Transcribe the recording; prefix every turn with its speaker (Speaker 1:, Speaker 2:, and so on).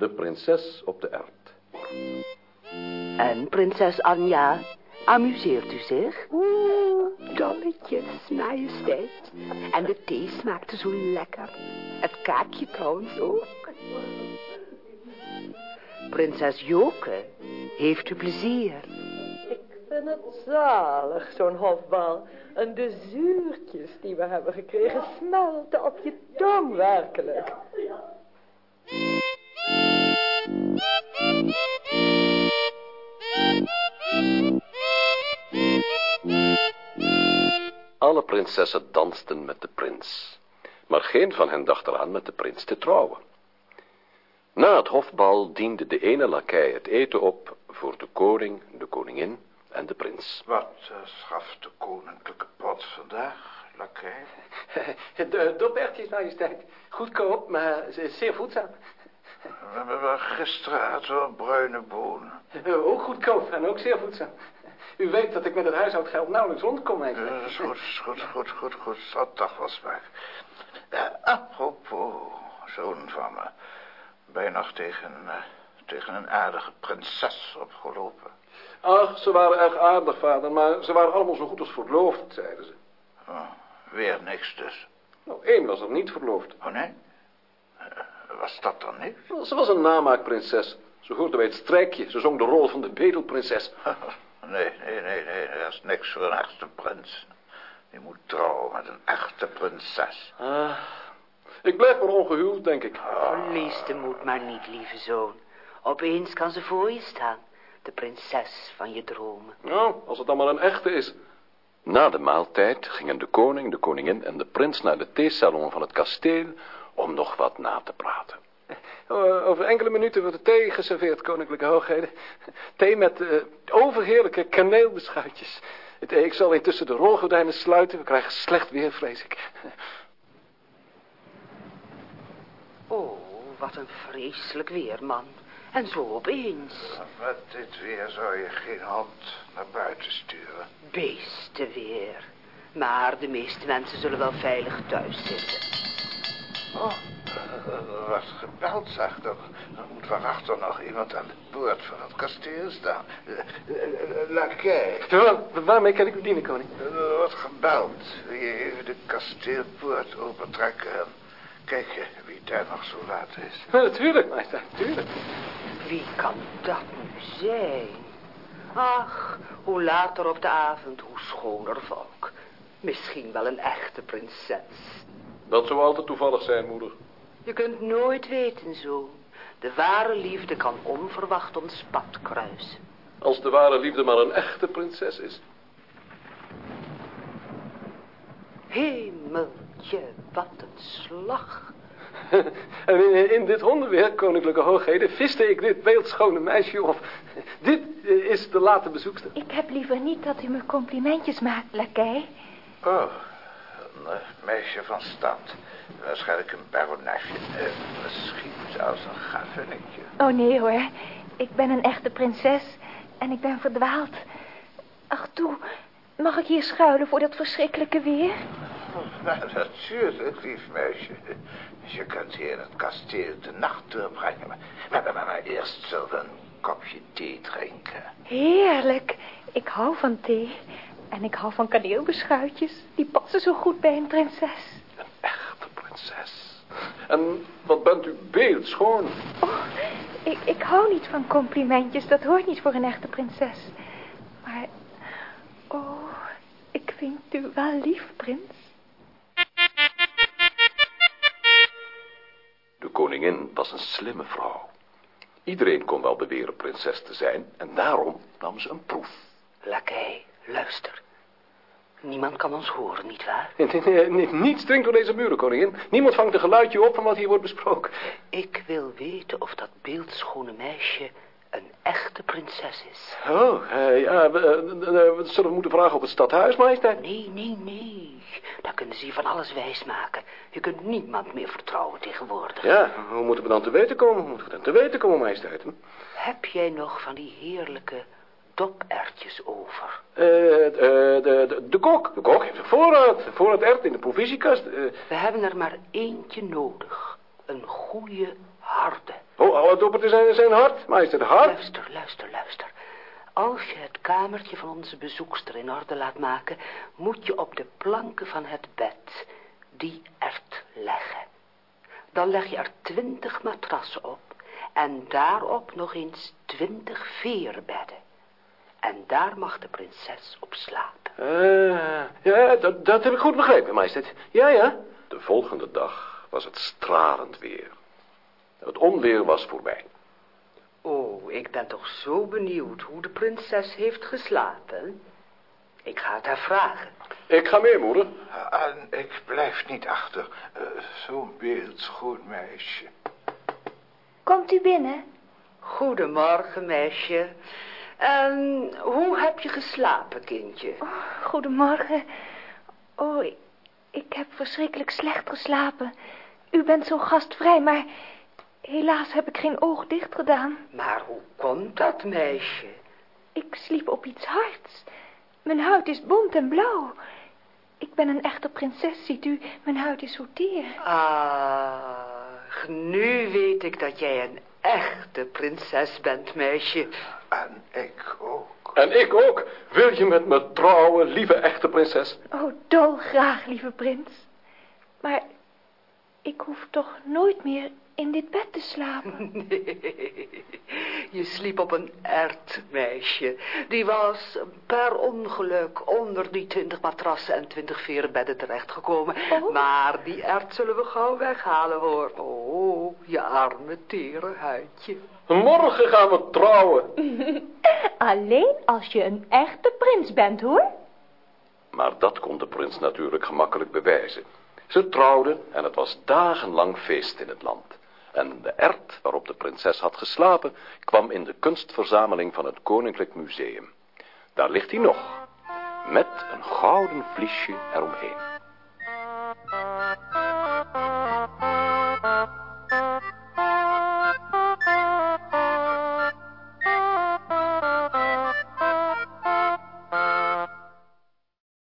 Speaker 1: De prinses op de ert.
Speaker 2: En prinses Anja, amuseert u zich?
Speaker 3: Oeh, dolletjes, majesteit. En de thee smaakte zo lekker. Het kaakje trouwens ook.
Speaker 2: Prinses Joke, heeft u plezier?
Speaker 4: Ik vind het zalig, zo'n hofbal. En de zuurtjes die we hebben gekregen smelten op je tong werkelijk.
Speaker 1: Alle prinsessen dansten met de prins. Maar geen van hen dacht eraan met de prins te trouwen. Na het hofbal diende de ene lakij het eten op voor de koning, de koningin en de prins.
Speaker 5: Wat uh, schaft de koninklijke pot vandaag, lakij?
Speaker 6: De dopertjes, majesteit. Goedkoop, maar zeer voedzaam.
Speaker 5: We hebben gisteren hadden we bruine bonen.
Speaker 6: Ook goedkoop en ook zeer voedzaam. U weet dat ik met het huishoudgeld nauwelijks rondkom.
Speaker 5: Dat is goed, goed, goed, goed, goed. Dat wel smaak. Uh, apropos, zoon van me. Nog tegen, uh, tegen een aardige prinses opgelopen?
Speaker 1: Ach, ze waren erg aardig, vader, maar ze waren allemaal zo goed als verloofd, zeiden ze.
Speaker 5: Oh, weer niks dus.
Speaker 1: Nou, één was er niet verloofd.
Speaker 5: Oh, nee? Was dat dan niks?
Speaker 1: Wel, ze was een namaakprinses. Ze hoorde bij het strijkje. Ze zong de rol van de bedelprinses.
Speaker 5: nee, nee, nee, nee, dat is niks voor een echte prins. Die moet trouwen met een echte prinses.
Speaker 1: Ah, ik blijf maar ongehuwd, denk ik.
Speaker 2: Verlies de moed maar niet, lieve zoon. Opeens kan ze voor je staan. De prinses van je dromen.
Speaker 1: Nou, als het dan maar een echte is. Na de maaltijd gingen de koning, de koningin en de prins naar de theesalon van het kasteel om nog wat na te praten.
Speaker 6: Over enkele minuten wordt de thee geserveerd, koninklijke hoogheden. Thee met uh, overheerlijke kaneelbeschuitjes. Ik zal intussen de rolgordijnen sluiten. We krijgen slecht weer, vrees ik.
Speaker 2: Oh, wat een vreselijk weer, man. En zo opeens.
Speaker 5: Met dit weer zou je geen hand naar buiten sturen.
Speaker 2: Beestenweer. Maar de meeste mensen zullen wel veilig thuis zitten.
Speaker 5: Oh, er wordt gebeld, zeg. Er, er moet waarachter nog iemand aan de poort van het kasteel staan. Lakij.
Speaker 6: Waarmee kan ik u dienen, koning?
Speaker 5: Er wordt gebeld. Wil je even de kasteelpoort opentrekken en kijken wie daar nog zo laat is?
Speaker 6: Ja, natuurlijk, majesteit, natuurlijk.
Speaker 2: Wie kan dat nu zijn? Ach, hoe later op de avond, hoe schoner volk. Misschien wel een echte prinses.
Speaker 1: Dat zou altijd toevallig zijn, moeder.
Speaker 2: Je kunt nooit weten, zoon. De ware liefde kan onverwacht ons pad kruisen.
Speaker 1: Als de ware liefde maar een echte prinses is.
Speaker 2: Hemeltje, wat een slag.
Speaker 6: en in, in, dit hondenweer, koninklijke hoogheden, viste ik dit beeldschone meisje op. Dit is de late bezoekster.
Speaker 7: Ik heb liever niet dat u me complimentjes maakt, lakij.
Speaker 5: Oh, uh, meisje van stand. Waarschijnlijk een baronetje. Uh, misschien zelfs een gavinnetje.
Speaker 7: Oh nee hoor, ik ben een echte prinses en ik ben verdwaald. Ach toe, mag ik hier schuilen voor dat verschrikkelijke weer?
Speaker 5: Nou, natuurlijk, lief meisje. Je kunt hier in het kasteel de nacht doorbrengen. Maar, maar, maar, maar eerst zullen we een kopje thee drinken.
Speaker 7: Heerlijk. Ik hou van thee. En ik hou van kaneelbeschuitjes. Die passen zo goed bij een prinses.
Speaker 1: Een echte prinses. En wat bent u beeldschoon.
Speaker 7: Oh, ik, ik hou niet van complimentjes. Dat hoort niet voor een echte prinses. Maar, oh, ik vind u wel lief, prins.
Speaker 1: De koningin was een slimme vrouw. Iedereen kon wel beweren prinses te zijn en daarom nam ze een proef.
Speaker 2: Lakij, luister. Niemand kan ons horen, nietwaar?
Speaker 6: Niets dringt door deze muren, koningin. Niemand vangt een geluidje op van wat hier wordt besproken.
Speaker 2: Ik wil weten of dat beeldschone meisje een echte prinses is.
Speaker 6: Oh, uh, ja, we, uh, we, zullen we moeten vragen op het stadhuis, majesteit?
Speaker 2: Nee, nee, nee. Daar kunnen ze je van alles wijsmaken. Je kunt niemand meer vertrouwen tegenwoordig.
Speaker 6: Ja, hoe moeten we dan te weten komen? Hoe moeten we dan te weten komen, majesteit?
Speaker 2: Heb jij nog van die heerlijke dopertjes over?
Speaker 6: Uh, de, de, de kok. De kok heeft een voorraad. Voorraad ert in de provisiekast.
Speaker 2: We hebben er maar eentje nodig. Een goede harde.
Speaker 6: Oh, alle doppen zijn zijn hart, meester, hart.
Speaker 2: Luister, luister, luister. Als je het kamertje van onze bezoekster in orde laat maken, moet je op de planken van het bed die ert leggen. Dan leg je er twintig matrassen op en daarop nog eens twintig veerbedden. En daar mag de prinses op slapen.
Speaker 6: Eh, ja, dat, dat heb ik goed begrepen, majesteit. Ja, ja.
Speaker 1: De volgende dag was het stralend weer. Het onweer was voorbij.
Speaker 2: Oh, ik ben toch zo benieuwd hoe de prinses heeft geslapen. Ik ga het haar vragen.
Speaker 1: Ik ga mee, moeder.
Speaker 5: En ik blijf niet achter. Eh, Zo'n beeldschoon meisje.
Speaker 7: Komt u binnen?
Speaker 2: Goedemorgen, meisje. En hoe heb je geslapen, kindje?
Speaker 7: Oh, goedemorgen. Oh, ik, ik heb verschrikkelijk slecht geslapen. U bent zo gastvrij, maar helaas heb ik geen oog dicht gedaan.
Speaker 2: Maar hoe komt dat, meisje?
Speaker 7: Ik sliep op iets hards. Mijn huid is bont en blauw. Ik ben een echte prinses, ziet u. Mijn huid is zo teer.
Speaker 2: Ah, nu weet ik dat jij een echte prinses bent, meisje.
Speaker 5: En ik ook.
Speaker 6: En ik ook. Wil je met me trouwen, lieve echte prinses?
Speaker 7: Oh, dolgraag, lieve prins. Maar ik hoef toch nooit meer in dit bed te slapen.
Speaker 2: Nee, je sliep op een ert, meisje. Die was per ongeluk onder die twintig matrassen en twintig verenbedden terechtgekomen.
Speaker 7: Oh.
Speaker 2: Maar die ert zullen we gauw weghalen, hoor. Oh, je arme tere huidje.
Speaker 6: Morgen gaan we trouwen.
Speaker 7: Alleen als je een echte prins bent, hoor.
Speaker 1: Maar dat kon de prins natuurlijk gemakkelijk bewijzen. Ze trouwden en het was dagenlang feest in het land. En de ert waarop de prinses had geslapen kwam in de kunstverzameling van het Koninklijk Museum. Daar ligt hij nog, met een gouden vliesje eromheen.